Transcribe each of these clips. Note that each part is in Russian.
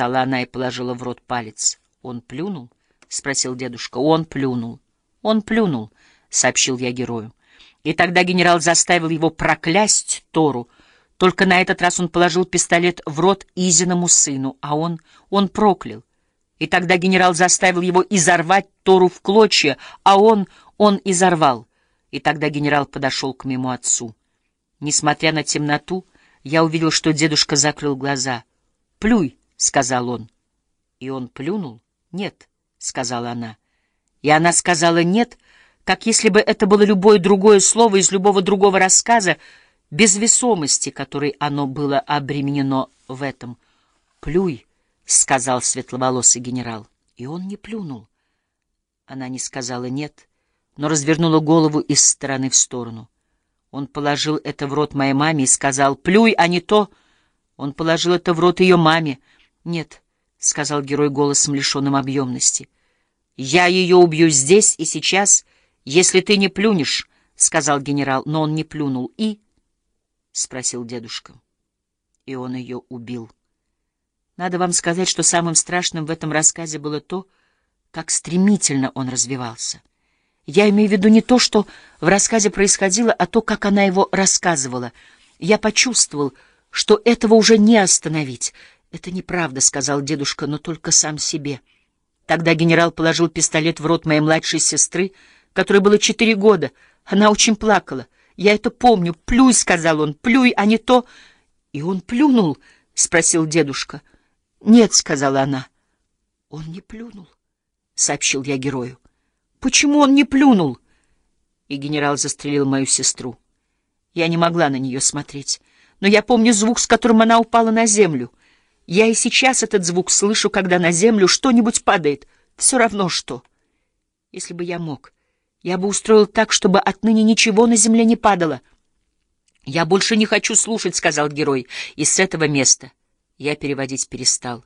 сказала она и положила в рот палец. «Он плюнул?» — спросил дедушка. «Он плюнул. Он плюнул», — сообщил я герою. И тогда генерал заставил его проклясть Тору. Только на этот раз он положил пистолет в рот Изиному сыну, а он... он проклял. И тогда генерал заставил его изорвать Тору в клочья, а он... он изорвал. И тогда генерал подошел к моему отцу. Несмотря на темноту, я увидел, что дедушка закрыл глаза. «Плюй», — сказал он. И он плюнул. «Нет», — сказала она. И она сказала «нет», как если бы это было любое другое слово из любого другого рассказа, без весомости, которой оно было обременено в этом. «Плюй», — сказал светловолосый генерал. И он не плюнул. Она не сказала «нет», но развернула голову из стороны в сторону. Он положил это в рот моей маме и сказал «плюй, а не то». Он положил это в рот ее маме. «Нет», — сказал герой голосом, лишенным объемности. «Я ее убью здесь и сейчас, если ты не плюнешь», — сказал генерал, но он не плюнул. «И?» — спросил дедушка. И он ее убил. Надо вам сказать, что самым страшным в этом рассказе было то, как стремительно он развивался. Я имею в виду не то, что в рассказе происходило, а то, как она его рассказывала. Я почувствовал, что этого уже не остановить. «Это неправда», — сказал дедушка, — «но только сам себе». Тогда генерал положил пистолет в рот моей младшей сестры, которой было четыре года. Она очень плакала. «Я это помню. Плюй», — сказал он, — «плюй, а не то...» «И он плюнул?» — спросил дедушка. «Нет», — сказала она. «Он не плюнул», — сообщил я герою. Почему он не плюнул? И генерал застрелил мою сестру. Я не могла на нее смотреть, но я помню звук, с которым она упала на землю. Я и сейчас этот звук слышу, когда на землю что-нибудь падает. Все равно что. Если бы я мог, я бы устроил так, чтобы отныне ничего на земле не падало. «Я больше не хочу слушать», — сказал герой, — и с этого места я переводить перестал.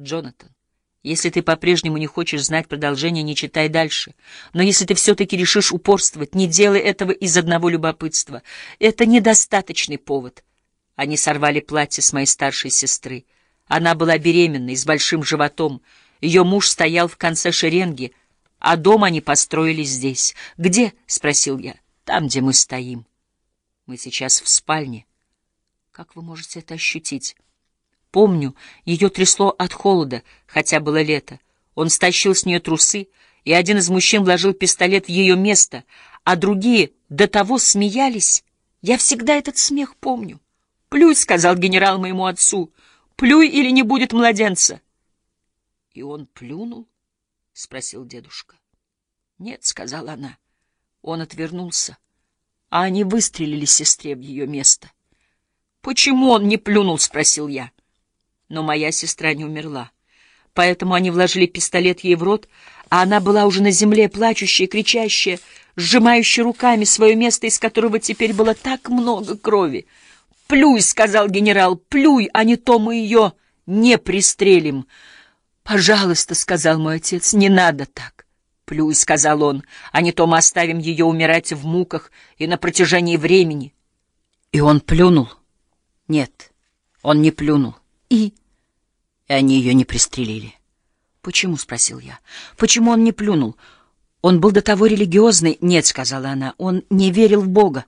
Джонатан. Если ты по-прежнему не хочешь знать продолжение, не читай дальше. Но если ты все-таки решишь упорствовать, не делай этого из одного любопытства. Это недостаточный повод. Они сорвали платье с моей старшей сестры. Она была беременной, с большим животом. Ее муж стоял в конце шеренги, а дом они построили здесь. «Где?» — спросил я. «Там, где мы стоим. Мы сейчас в спальне. Как вы можете это ощутить?» Помню, ее трясло от холода, хотя было лето. Он стащил с нее трусы, и один из мужчин вложил пистолет в ее место, а другие до того смеялись. Я всегда этот смех помню. «Плюй», — сказал генерал моему отцу, — «плюй или не будет младенца». «И он плюнул?» — спросил дедушка. «Нет», — сказала она. Он отвернулся, а они выстрелили сестре в ее место. «Почему он не плюнул?» — спросил я. Но моя сестра не умерла. Поэтому они вложили пистолет ей в рот, а она была уже на земле, плачущая, кричащая, сжимающая руками свое место, из которого теперь было так много крови. «Плюй!» — сказал генерал. «Плюй, а не то мы ее не пристрелим!» «Пожалуйста!» — сказал мой отец. «Не надо так!» «Плюй!» — сказал он. «А не то мы оставим ее умирать в муках и на протяжении времени!» И он плюнул. Нет, он не плюнул. И и они ее не пристрелили. «Почему?» — спросил я. «Почему он не плюнул? Он был до того религиозный?» «Нет», — сказала она, — «он не верил в Бога».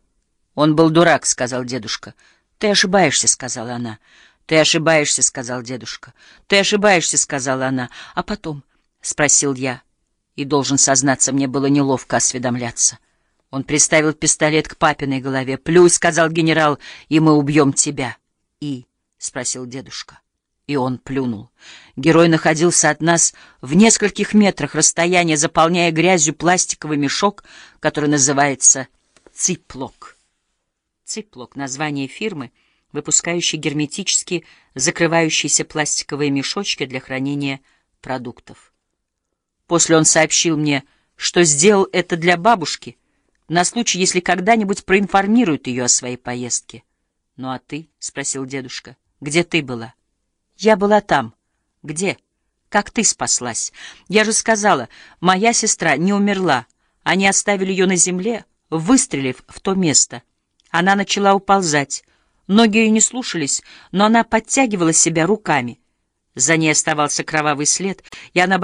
«Он был дурак», — сказал дедушка. «Ты ошибаешься», — сказала она. «Ты ошибаешься», — сказал дедушка. «Ты ошибаешься», — сказала она. «А потом?» — спросил я. И, должен сознаться, мне было неловко осведомляться. Он приставил пистолет к папиной голове. «Плюй», — сказал генерал, — «и мы убьем тебя». «И?» — спросил дедушка и он плюнул. Герой находился от нас в нескольких метрах расстояния, заполняя грязью пластиковый мешок, который называется «Циплок». «Циплок» — название фирмы, выпускающей герметически закрывающиеся пластиковые мешочки для хранения продуктов. После он сообщил мне, что сделал это для бабушки, на случай, если когда-нибудь проинформирует ее о своей поездке. «Ну а ты?» — спросил дедушка. «Где ты была?» Я была там. Где? Как ты спаслась? Я же сказала, моя сестра не умерла. Они оставили ее на земле, выстрелив в то место. Она начала уползать. Ноги ее не слушались, но она подтягивала себя руками. За ней оставался кровавый след, и она боялась,